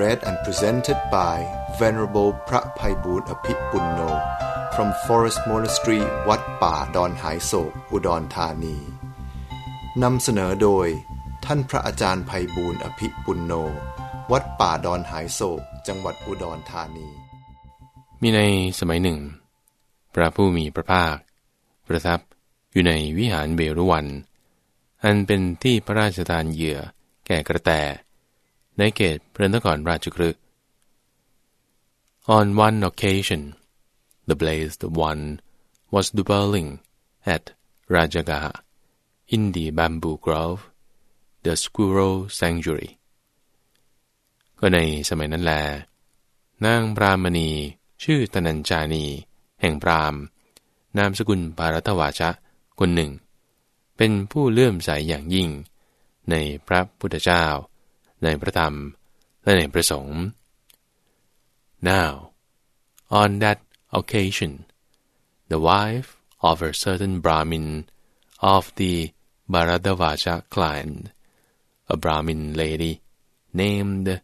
read and presented by Venerable พระภัยบูรณ์อภิปุณโน from Forest Monastery วัดป่าดอนหายโศก อุดรธานี นำเสนอโดย ท่านพระอาจารย์ภัยบูรณ์อภิปุณโน วัดป่าดอนหายโศก จังหวัดอุดรธานี มีในสมัยหนึ่ง พระผู้มีพระภาค ประทับอยู่ในวิหารเบรุวัน อันเป็นที่พระราชทานเหยื่อแก่กระแต ในเขตพระนครราชกฤห์ On one occasion, the blazed one was dwelling at Rajagaha in the bamboo grove, the squirrel sanctuary. ก็ในสมัยนั้นแล นางปรามณี ชื่อตนัญจานี แห่งปรามนามสกุลปารัตวาชะคนหนึ่ง เป็นผู้เลื่อมใสอย่างยิ่ง ในพระพุทธเจ้า ในพระธรรม และในพระสงฆ์ Now, on that occasion, the wife of a certain Brahmin of the Bharadavaja clan, a Brahmin lady named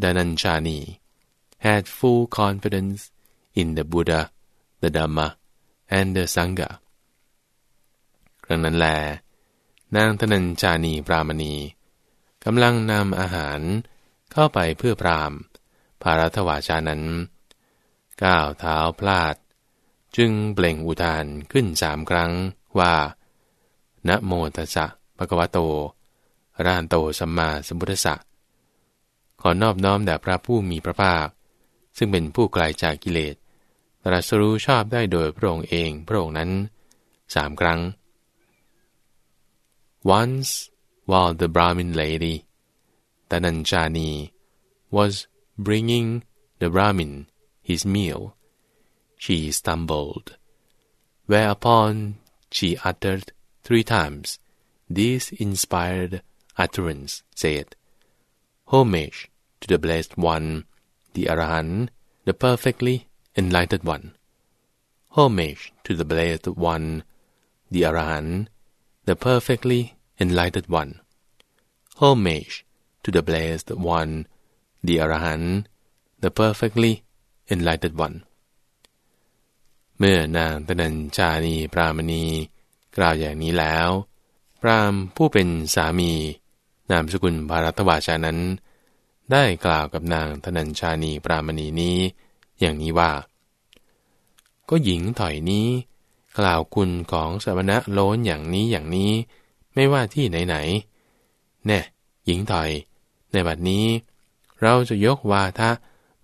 Dananjani, had full confidence in the Buddha, the Dhamma, and the Sangha. ครั้งนั้นแล นางธนัญจานีปรามณี กำลังนำอาหารเข้าไปเพื่อพรามภารัตวาชานั้น ก้าวเท้าพลาด จึงเปล่งอุทานขึ้นสามครั้งว่านะโมตัสสะภะคะวะโตระหันโตสัมมาสัมพุทธัสสะขอนอบน้อมแด่พระผู้มีพระภาค ซึ่งเป็นผู้ไกลาจากกิเลสตรัสรู้ชอบได้โดยพระองค์เองพระองค์นั้นสามครั้ง Once while the Brahmin lady Dananjani was bringing the Brahmin his meal, she stumbled, whereupon she uttered three times this inspired utterance, said, Homage to the Blessed One, the Arahant, the perfectly enlightened One. Homage to the Blessed One, the Arahant, the perfectly enlightened One. Homage to the Blessed One, the Arahant, the perfectly enlightened one เมื่อนางตนัญชานีปรามณี กล่าวอย่างนี้แล้ว พรามผู้เป็นสามี นามสกุลภารัตวาชานั้น ได้กล่าวกับนางธนัญชานีปรามณีนี้ อย่างนี้ว่า ก็หญิงถอยนี้ กล่าวคุณของสมณะโล้นอย่างนี้อย่างนี้ ไม่ว่าที่ไหนๆแน่หญิงถอย ในบัดนี้ เราจะยกวาทะ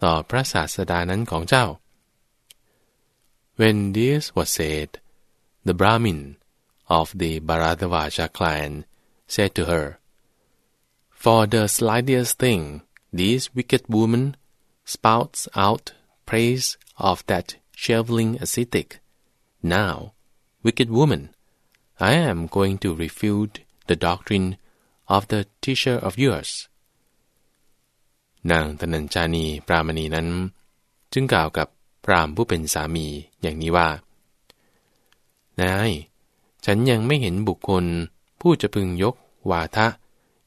ต่อพระศาสดานั้นของเจ้า When this was said, the Brahmin of the Bharadvaja clan said to her, For the slightest thing, this wicked woman spouts out praise of that shoveling ascetic. Now, wicked woman, I am going to refute the doctrine of the teacher of yours. นางตนัญชานีปรามณีนั้น จึงกล่าวกับพรามผู้เป็นสามีอย่างนี้ว่า นาย ฉันยังไม่เห็นบุคคล ผู้จะพึงยกวาทะ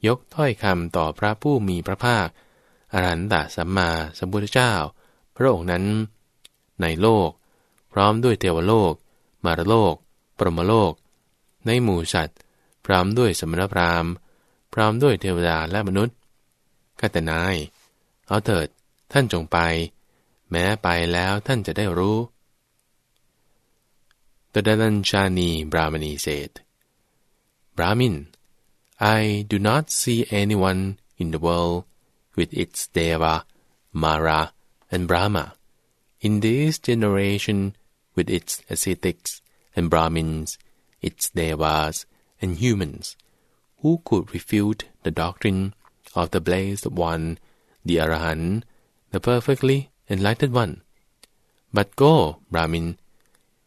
ยกถ้อยคำต่อพระผู้มีพระภาค อรหันตสัมมาสัมพุทธเจ้า พระองค์นั้น ในโลก พร้อมด้วยเทวโลก มารโลก ปรมโลก ในหมู่สัตว์ พร้อมด้วยสมณพราหมณ์ พร้อมด้วยเทวดาและมนุษย์ข้าแต่นาย เอาเถิดท่านจงไป แม้ไปแล้วท่านจะได้รู้ The Dananjani Brahmani said, Brahmin, I do not see anyone in the world with its Deva, Mara, and Brahma. In this generation, with its ascetics and Brahmins, its Devas and humans, who could refute the doctrine of the blessed one, the Arahant, the perfectly enlightened one. But go, Brahmin.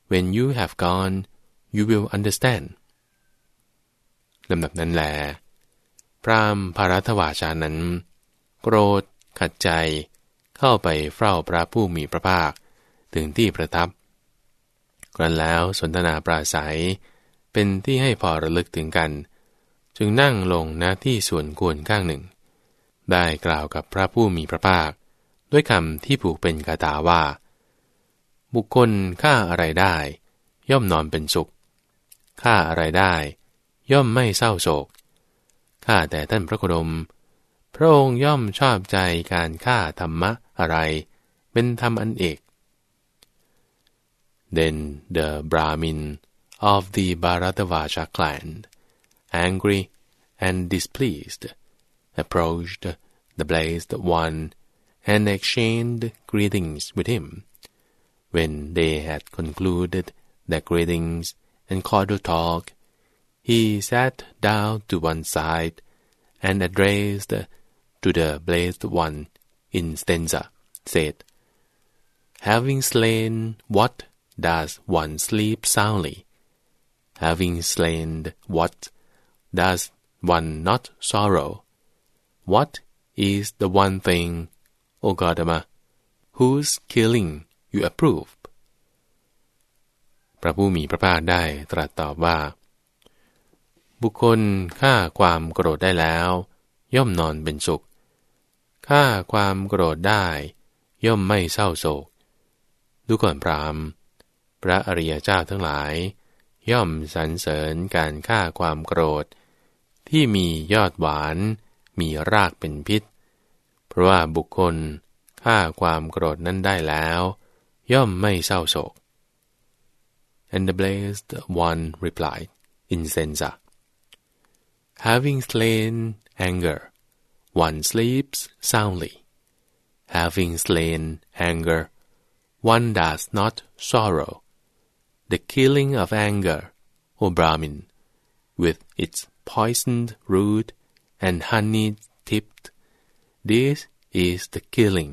When you have gone, you will understand. ลำดับนั้นแล พรามภารัตวาชานั้น โกรธ ขัดใจ เข้าไปเฝ้าพระผู้มีพระภาค ถึงที่ประทับกรันแล้วสนทนาปราศัย เป็นที่ให้พอระลึกถึงกัน จึงนั่งลงณที่ส่วนควรข้างหนึ่ง ได้กล่าวกับพระผู้มีพระภาค ด้วยคำที่ผูกเป็นคาถาว่า บุคคลฆ่าอะไรได้ ย่อมนอนเป็นสุขฆ่าอะไรได้ ย่อมไม่เศร้าโศกข้าแต่ท่านพระโคดม พระองค์ย่อมชอบใจการฆ่าธรรมะอะไร เป็นธรรมอันเอก Then the Brahmin of the Bharatavaja clan, angry and displeased, approached the blessed one and exchanged greetings with him. When they had concluded their greetings and cordial talk, he sat down to one side and addressed to the blessed one in stanza, said, Having slain what does one sleep soundly? Having slain what does one not sorrow? What is the one thing, O Gautama, whose killing you approve? พระผู้มีพระภาคได้ตรัสตอบว่า บุคคลฆ่าความโกรธได้แล้ว ย่อมนอนเป็นสุขฆ่าความโกรธได้ ย่อมไม่เศร้าโศกดูก่อนพรามพระอริยเจ้าทั้งหลาย ย่อมสรรเสริญการฆ่าความโกรธ ที่มียอดหวาน มีรากเป็นพิษ เพราะว่าบุคคลฆ่าความโกรธนั้นได้แล้ว ย่อมไม่เศร้าโศก And the blessed one replied in Senza, Having slain anger, one sleeps soundly. Having slain anger, one does not sorrow. The killing of anger, O Brahmin, with its poisoned root and honey tipped, this is the killing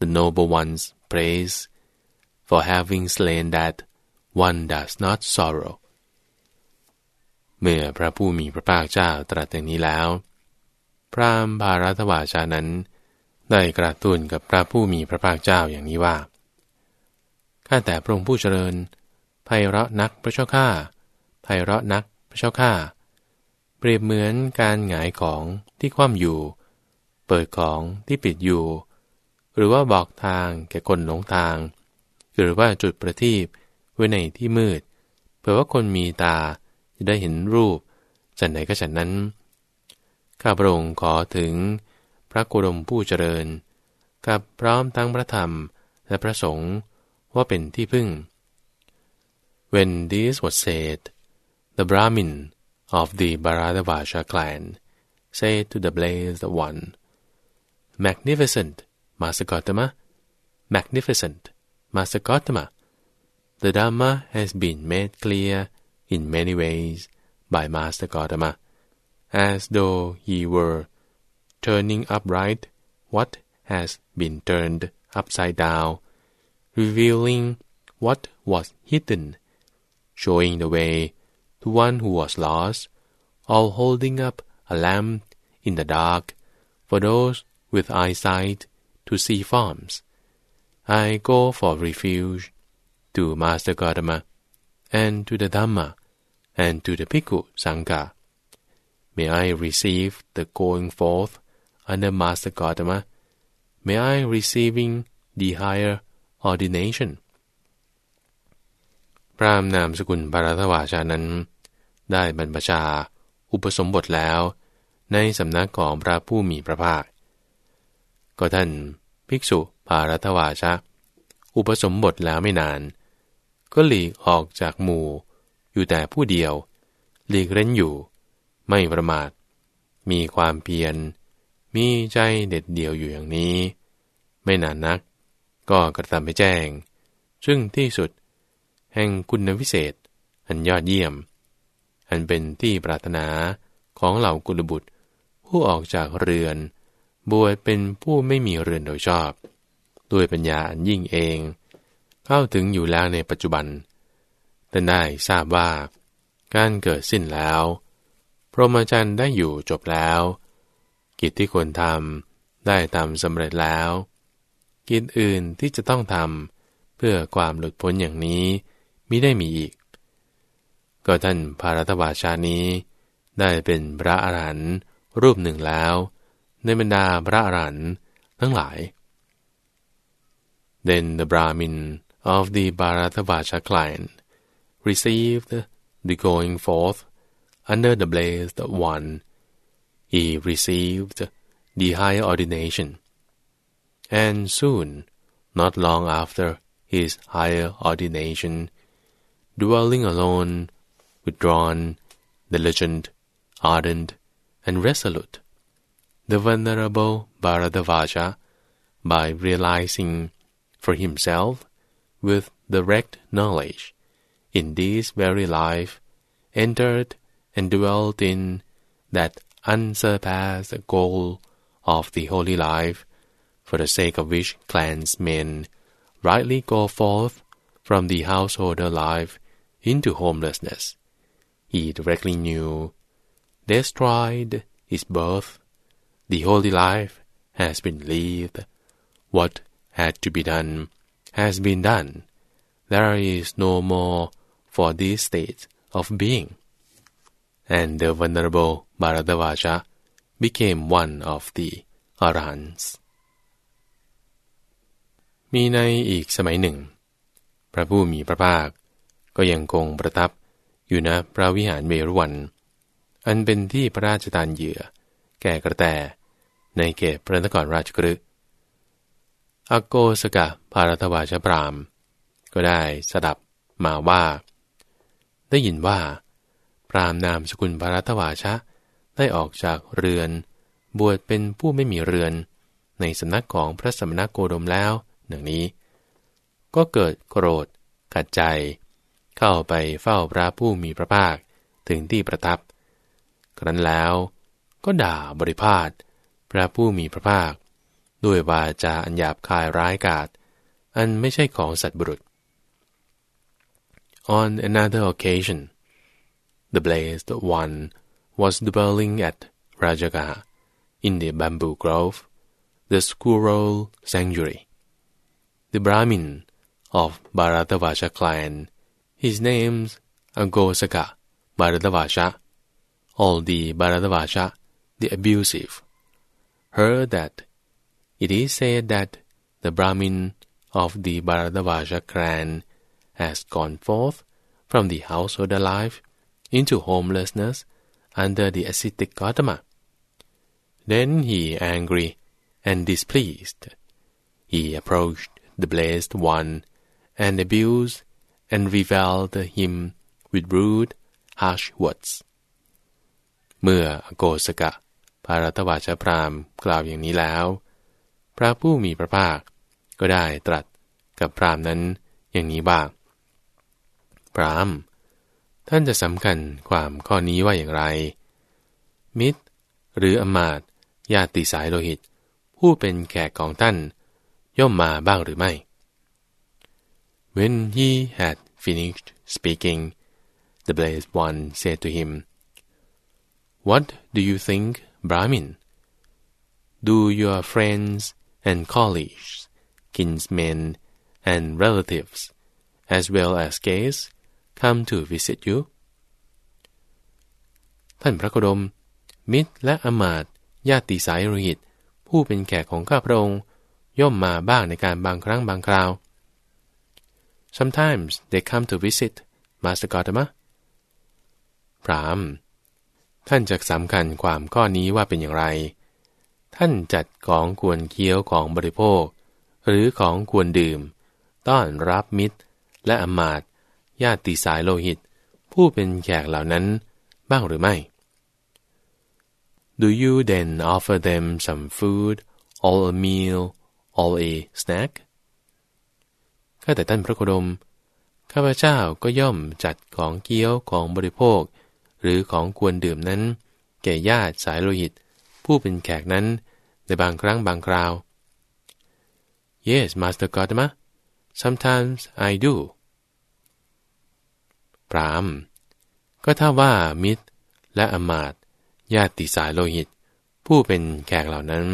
the noble ones praise. For having slain that, one does not sorrow. เมื่อพระผู้มีพระภาคเจ้าตรัสอย่างนี้แล้ว พระมบารัตวาชานั้น ได้กระตุ้นกับพระผู้มีพระภาคเจ้าอย่างนี้ว่า ข้าแต่พระองค์ผู้เจริญ ไพเราะนักพระเจ้าข้าไพเราะนักพระเจ้าข้าเปรียบเหมือนการหงายของที่คว่ำอยู่ เปิดของที่ปิดอยู่ หรือว่าบอกทางแก่คนหลงทาง หรือว่าจุดประทีปไว้ในที่มืดเผื่อว่าคนมีตาจะได้เห็นรูปฉันไหนก็ฉันนั้น ข้าพระองค์ขอถึงพระโกรมผู้เจริญ กับพร้อมทั้งพระธรรมและพระสงฆ์ว่าเป็นที่พึ่ง When this was said, the Brahmin of the Bharadavaja clan said to the blessed one, Magnificent, Master Gotama, magnificent, Master Gotama. the Dhamma has been made clear in many ways by Master Gotama, as though he were turning upright what has been turned upside down, revealing what was hidden, showing the way to one who was lost, or holding up a lamp in the dark for those with eyesight to see forms. I go for refuge to Master Gautama and to the Dhamma and to the Bhikkhu Sangha. May I receive the going forth under Master Gautama. May I receiving the higher ordination. รามนามสกุลปารัตวาชานั้น ได้บรรพชา อุปสมบทแล้ว ในสำนักของพระผู้มีพระภาค ก็ท่านภิกษุปารัตวาชะ อุปสมบทแล้วไม่นาน ก็หลีกออกจากหมู่ อยู่แต่ผู้เดียว หลีกเร้นอยู่ ไม่ประมาท มีความเพียร มีใจเด็ดเดี่ยวอยู่อย่างนี้ ไม่นานนัก ก็กระทำไปแจ้ง ซึ่งที่สุด แห่งคุณวิเศษ อันยอดเยี่ยม อันเป็นที่ปรารถนาของเหล่ากุลบุตร ผู้ออกจากเรือน บวชเป็นผู้ไม่มีเรือนโดยชอบ ด้วยปัญญาอันยิ่งเอง เข้าถึงอยู่แล้วในปัจจุบันแต่ได้ทราบว่า การเกิดสิ้นแล้ว พรหมจรรย์ได้อยู่จบแล้ว กิจที่ควรทำได้ทำสำเร็จแล้ว กิจอื่นที่จะต้องทำเพื่อความหลุดพ้นอย่างนี้ มิได้มีอีก ก็ท่านพารัตวาชานี้ ได้เป็นพระอรหันต์รูปหนึ่งแล้ว ในบรรดาพระอรหันต์ทั้งหลาย Then the Brahmin of the Bharatavacha clan received the going forth under the blazed one. He received the higher ordination, and soon, not long after his higher ordination, dwelling alone, withdrawn, diligent, ardent, and resolute. The venerable Bharadavaja, by realizing for himself with direct knowledge, in this very life, entered and dwelt in that unsurpassed goal of the holy life, for the sake of which clansmen rightly go forth from the householder life into homelessness. He directly knew, destroyed his birth, the holy life has been lived, what had to be done has been done, there is no more for this state of being. And the venerable Bharadavaja became one of the arahants มีในอีกสมัยหนึ่ง พระผู้มีพระภาค ก็ยังคงประทับอยู่ณพระวิหารเวรุวัน อันเป็นที่พระราชทานเหยื่อ แก่กระแต ในเขตพระนครราชกฤห์อโกสกะภารตวาชพราม ก็ได้สดับมาว่า ได้ยินว่า พรามนามสกุลภารตวาชะ ได้ออกจากเรือน บวชเป็นผู้ไม่มีเรือน ในสำนักของพระสมณโกดมแล้วหนึ่งนี้ ก็เกิดโกรธขัดใจ เข้าไปเฝ้าพระผู้มีพระภาคถึงที่ประทับ ครั้นแล้วก็ด่าบริพาทพระผู้มีพระภาค ด้วยวาจาอันหยาบคายร้ายกาจอันไม่ใช่ของสัตว์บุรุษ On another occasion, the blessed one was dwelling at Rajagaha in the bamboo grove, the squirrel sanctuary. The Brahmin of Bharatavasha clan His name's Agosaka Bharadavasha, all the Bharadavasha, the abusive, heard that it is said that the Brahmin of the Bharadavasha clan has gone forth from the household life into homelessness under the ascetic Gautama. Then he, angry and displeased, he approached the blessed one and abused and reviled him with rude, harsh words. เมื่อโกสกะภารตวาชพรามกล่าวอย่างนี้แล้ว พระผู้มีพระภาค ก็ได้ตรัสกับพรามนั้นอย่างนี้บ้างพรามท่านจะสำคัญความข้อนี้ว่าอย่างไร มิตร หรืออมาตญาติสายโลหิต ผู้เป็นแขกของท่าน ย่อมมาบ้างหรือไม่ When he had finished speaking, the blessed one said to him, What do you think, Brahmin? Do your friends and colleagues, kinsmen and relatives, as well as guests, come to visit you? ท่านพระโคดม มิตรและอมาตญาติสายโลหิต ผู้เป็นแขกของข้าพระองค์ ย่อมมาบ้างในการบางครั้งบางคราว Sometimes they come to visit Master Gautama พรามท่านจะสำคัญความข้อนี้ว่าเป็นอย่างไร ท่านจัดของควรเคี้ยวของบริโภค หรือของควรดื่ม ต้อนรับมิตร และอมาตญาติสายโลหิต ผู้เป็นแขกเหล่านั้นบ้างหรือไม่ Do you then offer them some food or a meal or a snack ข้าแต่ท่านพระโคดม ข้าพเจ้าก็ย่อมจัดของเกี้ยวของบริโภค หรือของควรดื่มนั้น แก่ญาติสายโลหิต ผู้เป็นแขกนั้นในบางครั้งบางคราว Yes Master Gotama sometimes I do พรามก็ถ้าว่ามิตรและอมาตญาติสายโลหิต ผู้เป็นแขกเหล่านั้น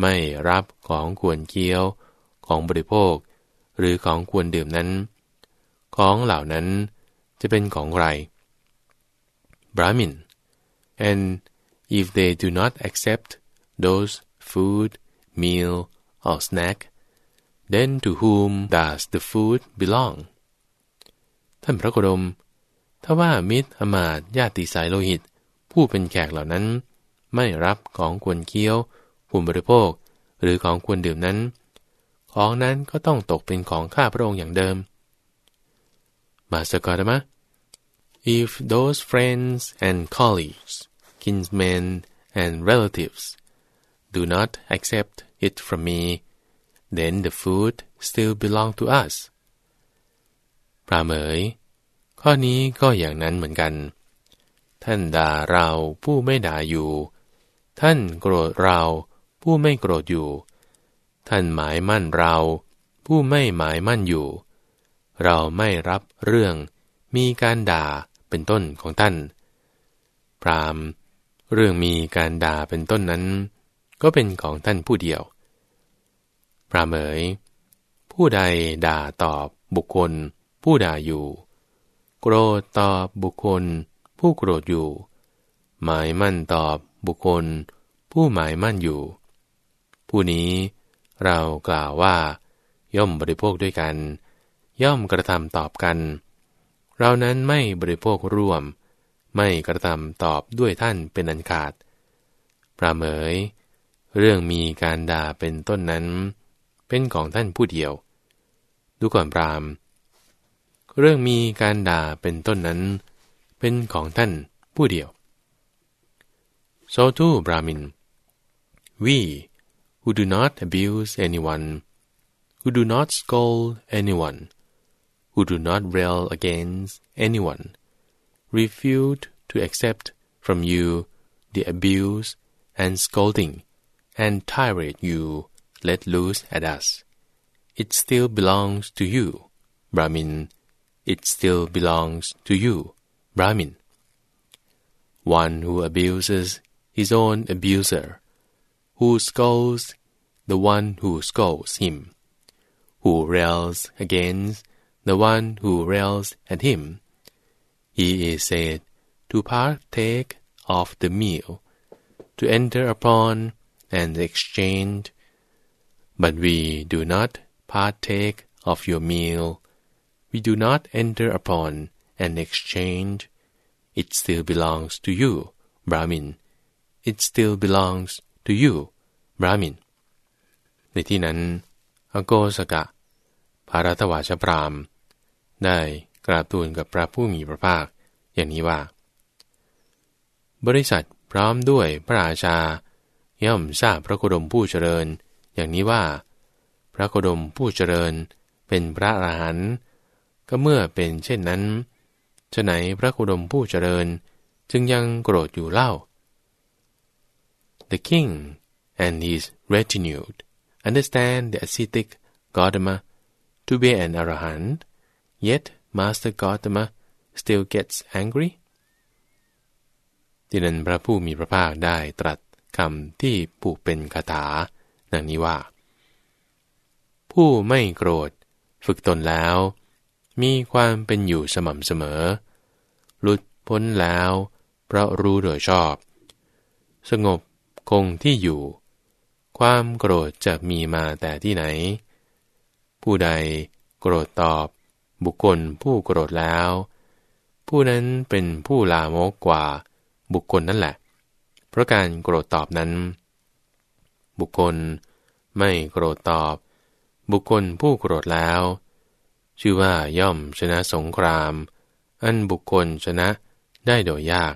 ไม่รับของควรเคี้ยวของบริโภค หรือของควรดื่มนั้น ของเหล่านั้นจะเป็นของใคร Brahmin and if they do not accept those food meal or snack then to whom does the food belong ท่านพระโคดม ถ้าว่ามิตรอมาตญาติสายโลหิต ผู้เป็นแขกเหล่านั้น ไม่รับของควรเคี้ยวผู้บริโภค หรือของควรดื่มนั้น ของนั้นก็ต้องตกเป็นของข้าพระองค์อย่างเดิมมาสกอตมะ if those friends and colleagues kinsmen and relatives do not accept it from me then the food still belong to us ปราเมย ข้อนี้ก็อย่างนั้นเหมือนกัน ท่านด่าเราผู้ไม่ด่าอยู่ ท่านโกรธเราผู้ไม่โกรธอยู่ ท่านหมายมั่นเรา ผู้ไม่หมายมั่นอยู่ เราไม่รับเรื่อง มีการด่าเป็นต้นของท่าน พรามเรื่องมีการด่าเป็นต้นนั้น ก็เป็นของท่านผู้เดียว พรามเอ๋ยผู้ใดด่าตอบบุคคล ผู้ด่าอยู่ โกรธตอบบุคคล ผู้โกรธอยู่ หมายมั่นตอบบุคคล ผู้หมายมั่นอยู่ ผู้นี้ เรากล่าวว่า ย่อมบริโภคด้วยกัน ย่อมกระทำตอบกัน เรานั้นไม่บริโภคร่วม ไม่กระทำตอบด้วยท่านเป็นอันขาด ปราเมย เรื่องมีการด่าเป็นต้นนั้น เป็นของท่านผู้เดียว ดูก่อนปรามเรื่องมีการด่าเป็นต้นนั้น เป็นของท่านผู้เดียว so too Brahmin we who do not abuse anyone who do not scold anyone who do not rail against anyone refuse to accept from you the abuse and scolding and tirade you let loose at us it still belongs to you Brahmin it still belongs to you, Brahmin. One who abuses his own abuser, who scolds the one who scolds him, who rails against the one who rails at him, he is said to partake of the meal, to enter upon and exchange, but we do not partake of your meal we do not enter upon an exchange. It still belongs to you, Brahmin. It still belongs to you, Brahmin. ในที่นั้น อโกสกะภารัตวาชพราม ได้กราบทูลกับพระผู้มีพระภาค อย่างนี้ว่า บริษัทพร้อมด้วยพระราชา ย่อมทราบพระโคดมผู้เจริญ อย่างนี้ว่า พระโคดมผู้เจริญเป็นพระอรหันต์ก็เมื่อเป็นเช่นนั้นจะไหนพระโคดมผู้เจริญจึงยังโกรธอยู่เล่า The king and his retinue understand the ascetic Gautama to be an arahant, yet Master Gautama still gets angry. ที่นั้นพระผู้มีพระภาคได้ตรัสคำที่ผูกเป็นคาถาดังนี้ว่า ผู้ไม่โกรธ ฝึกตนแล้ว มีความเป็นอยู่สม่ำเสมอ หลุดพ้นแล้ว เพราะรู้โดยชอบ สงบคงที่อยู่ ความโกรธจะมีมาแต่ที่ไหน ผู้ใดโกรธตอบ บุคคลผู้โกรธแล้ว ผู้นั้นเป็นผู้ลามกกว่าบุคคลนั่นแหละ เพราะการโกรธตอบนั้น บุคคลไม่โกรธตอบ บุคคลผู้โกรธแล้ว ชื่อว่าย่อมชนะสงคราม อันบุคคลชนะได้โดยยาก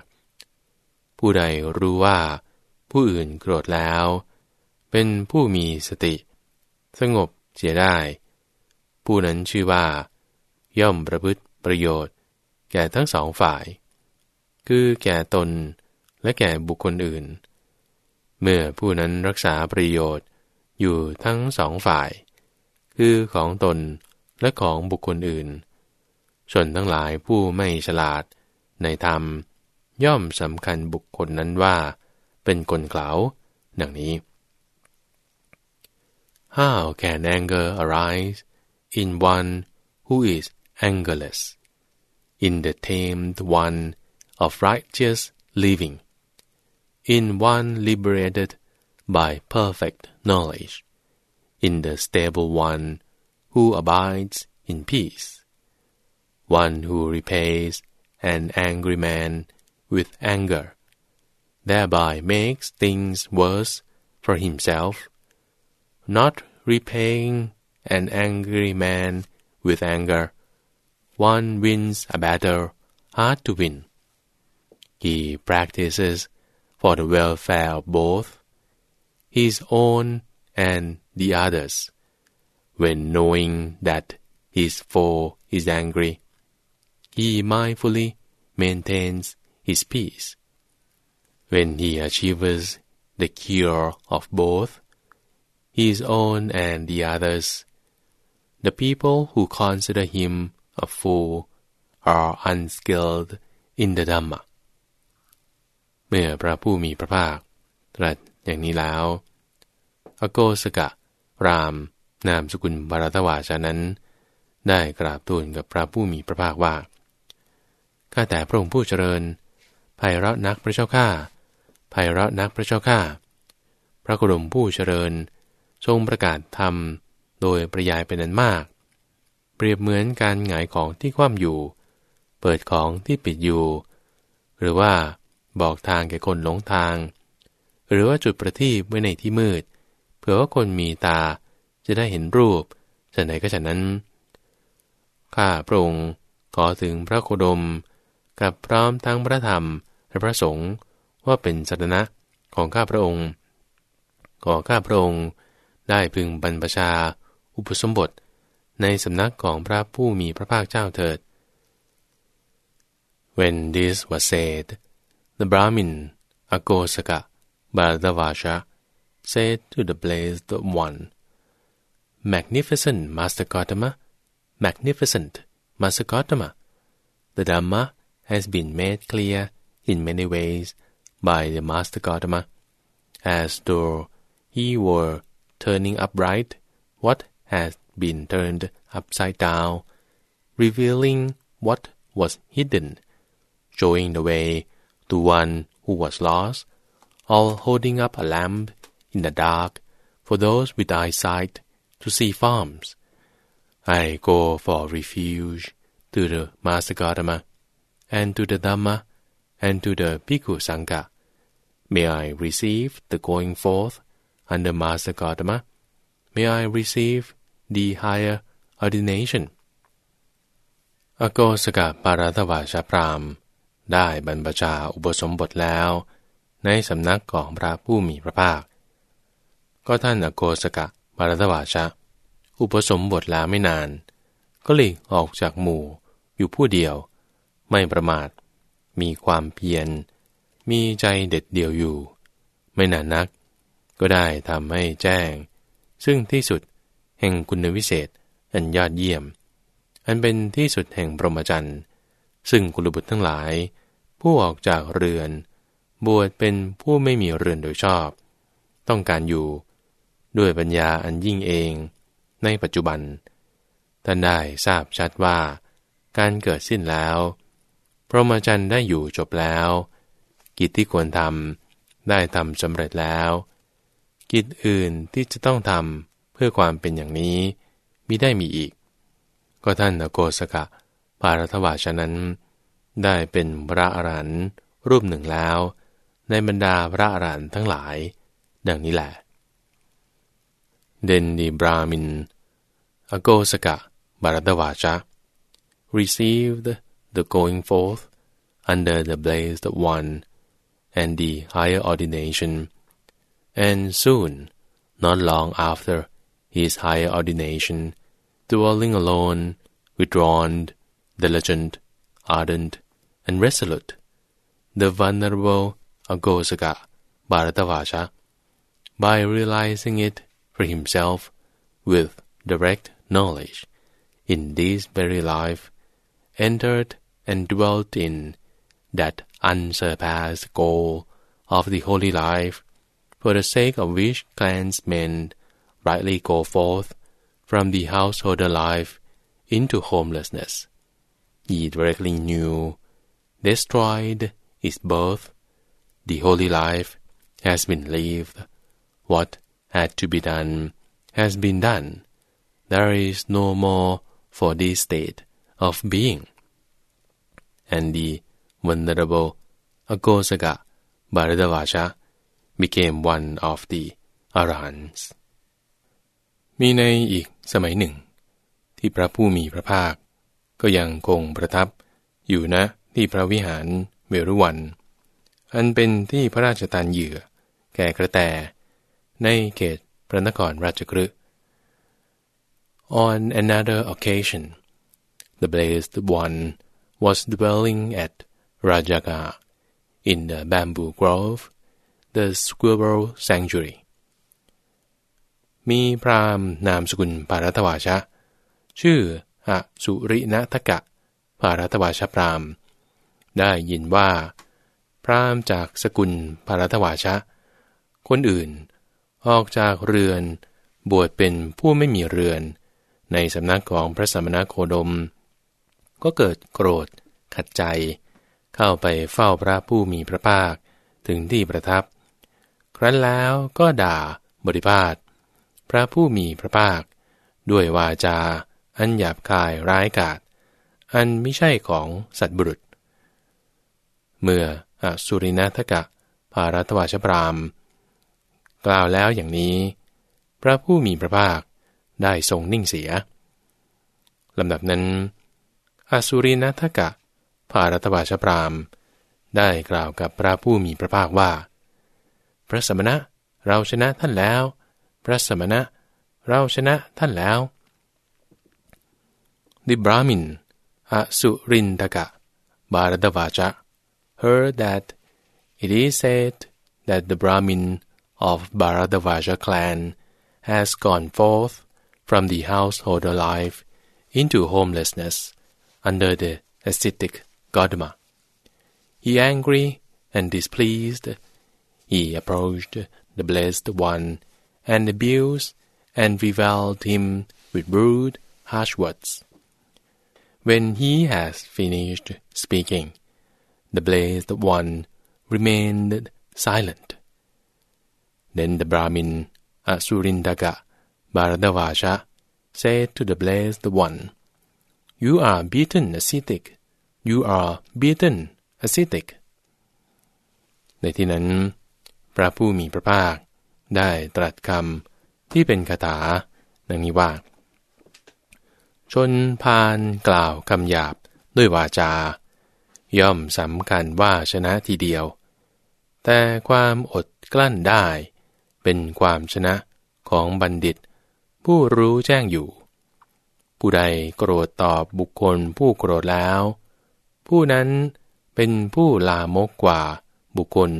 ผู้ใดรู้ว่า ผู้อื่นโกรธแล้ว เป็นผู้มีสติ สงบเสียได้ ผู้นั้นชื่อว่า ย่อมประพฤติประโยชน์ แก่ทั้งสองฝ่าย คือแก่ตนและแก่บุคคลอื่น เมื่อผู้นั้นรักษาประโยชน์อยู่ทั้งสองฝ่าย คือของตนและของบุคคลอื่นชนทั้งหลายผู้ไม่ฉลาดในธรรม ย่อมสำคัญบุคคลนั้นว่า เป็นคนเกลาดังนี้ How can anger arise in one who is angerless in the tamed one of righteous living in one liberated by perfect knowledge in the stable one who abides in peace one who repays an angry man with anger, thereby makes things worse for himself. Not repaying an angry man with anger, one wins a battle hard to win. He practices for the welfare of both, his own and the others, when knowing that his foe is angry he mindfully maintains his peace. When he achieves the cure of both, his own and the others, the people who consider him a fool are unskilled in the Dhamma. เมื่อพระผู้มีพระภาค ตรัสอย่างนี้แล้ว อโกสกะ ราม นามสกุลบารตวาชานั้น ได้กราบทูลกับพระผู้มีพระภาคว่า ข้าแต่พระองค์ผู้เจริญ ไพเราะนักพระเจ้าข้า ไพเราะนักพระเจ้าข้า พระโคดมผู้เจริญ ทรงประกาศธรรมโดยประยายเป็นอันมาก เปรียบเหมือนการหงายของที่คว่ำอยู่ เปิดของที่ปิดอยู่ หรือว่าบอกทางแก่คนหลงทาง หรือว่าจุดประทีปไว้ในที่มืด เผื่อว่าคนมีตาจะได้เห็นรูปจะไหนก็ฉะนั้น ข้าพระองค์ขอถึงพระโคดม กับพร้อมทั้งพระธรรมและพระสงฆ์ว่าเป็นสัตนะของข้าพระองค์ ขอข้าพระองค์ ได้พึงบรรพชา อุปสมบท ในสำนักของพระผู้มีพระภาคเจ้าเถิด When this was said, the Brahmin Agosaka Bharadavasha said to the blessed one, Magnificent Master Gautama, magnificent Master Gautama, the Dhamma has been made clear in many ways by the Master Gautama, as though he were turning upright what has been turned upside down, revealing what was hidden, showing the way to one who was lost, all holding up a lamp in the dark for those with eyesight to see forms. I go for refuge to the Master Gautama and to the Dhamma, and to the Bhikkhu Sangha. May I receive the going forth under Master Gautama. May I receive the higher ordination. อโกสกะปารัตวาชาพรามได้บรรพชาอุปสมบทแล้ว ในสำนักของพระผู้มีพระภาค ก็ท่านอโกสกะปารัตวาชะ อุปสมบทแล้วไม่นาน ก็หลีกออกจากหมู่อยู่ผู้เดียว ไม่ประมาท มีความเพียรมีใจเด็ดเดี่ยวอยู่ ไม่นานนัก ก็ได้ทำให้แจ้ง ซึ่งที่สุดแห่งคุณวิเศษอันยอดเยี่ยม อันเป็นที่สุดแห่งพรหมจรรย์ซึ่งกุลบุตรทั้งหลาย ผู้ออกจากเรือน บวชเป็นผู้ไม่มีเรือนโดยชอบ ต้องการอยู่ ด้วยปัญญาอันยิ่งเอง ในปัจจุบัน ท่านได้ทราบชัดว่า การเกิดสิ้นแล้วพรหมจรรย์ได้อยู่จบแล้ว กิจที่ควรทำได้ทำสำเร็จแล้ว กิจอื่นที่จะต้องทำเพื่อความเป็นอย่างนี้มิได้มีอีก ก็ท่านโกสกะปารัตวาชนั้น ได้เป็นพระอรหันต์รูปหนึ่งแล้ว ในบรรดาพระอรหันต์ทั้งหลาย ดังนี้แหละ Then the Brahmin Agosaka Bharadavaja received the going forth under the blessed one and the higher ordination, and soon, not long after his higher ordination, dwelling alone, withdrawn, diligent, ardent, and resolute, the venerable Agosaka Bharatavasha by realizing it for himself with direct knowledge in this very life, entered and dwelt in that unsurpassed goal of the holy life, for the sake of which clansmen rightly go forth from the householder life into homelessness. He directly knew, destroyed is birth, the holy life has been lived, what had to be done has been done. There is no more for this state of being. And the venerable Agosaka Bharadavaja became one of the arahants มีในอีกสมัยหนึ่ง ที่พระผู้มีพระภาค ก็ยังคงประทับอยู่นะที่พระวิหารเวรุวัน อันเป็นที่พระราชทานเหยื่อ แก่กระแต ในเขตพระนครราชกฤห์ On another occasion, the blessed one was dwelling at Rajaga in the bamboo grove, the squirrel sanctuary. มีพราหมณ์นามสกุลปารัตวาชะ ชื่ออสุรินทกะปารัตวาชพรามได้ยินว่า พราหมณ์จากสกุลปารัตวาชะ คนอื่นออกจากเรือน บวชเป็นผู้ไม่มีเรือน ในสำนักของพระสมณโคดม ก็เกิดโกรธ ขัดใจ เข้าไปเฝ้าพระผู้มีพระภาคถึงที่ประทับ รั้นแล้วก็ด่าบริพาทพระผู้มีพระภาค ด้วยวาจา อันหยาบคายร้ายกาจอันไม่ใช่ของสัตว์บุรุษ เมื่ออสุรินาทกะภารัตวาชพรามกล่าวแล้วอย่างนี้ พระผู้มีพระภาคได้ทรงนิ่งเสียลำดับนั้นอสุรินัทกะภารัตวาชพรามได้กล่าวกับพระผู้มีพระภาคว่า ระสมณะเราชนะท่านแล้ว พระสมณะเราชนะท่านแล้ว The Brahmin Asurindaka Bharadavaja heard that it is said that the Brahmin of Bharadavaja clan has gone forth from the householder life into homelessness under the ascetic Gotama. He angry and displeased, he approached the blessed one and abused and reviled him with rude, harsh words. When he has finished speaking, the blessed one remained silent. Then the Brahmin Asurindaka Bharadavaja said to the blessed one, You are beaten ascetic. You are beaten ascetic. ในที่นั้น พระผู้มีพระภาค ได้ตรัสคำที่เป็นคาถาดังนี้ว่า ชนพานกล่าวคำหยาบด้วยวาจา ย่อมสำคัญว่าชนะทีเดียว แต่ความอดกลั้นได้ เป็นความชนะของบัณฑิต ผู้รู้แจ้งอยู่ ผู้ใดโกรธตอบบุคคลผู้โกรธแล้ว ผู้นั้นเป็นผู้ลามกกว่าบุคคล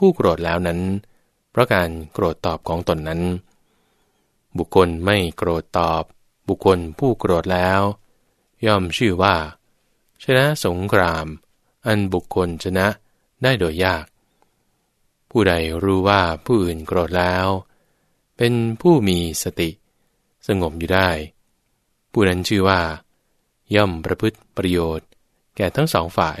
ผู้โกรธแล้วนั้น เพราะการโกรธตอบของตนนั้น บุคคลไม่โกรธตอบ บุคคลผู้โกรธแล้ว ย่อมชื่อว่า ชนะสงคราม อันบุคคลชนะได้โดยยาก ผู้ใดรู้ว่าผู้อื่นโกรธแล้ว เป็นผู้มีสติ สงบอยู่ได้ ผู้นั้นชื่อว่า ย่อมประพฤติประโยชน์ แก่ทั้งสองฝ่าย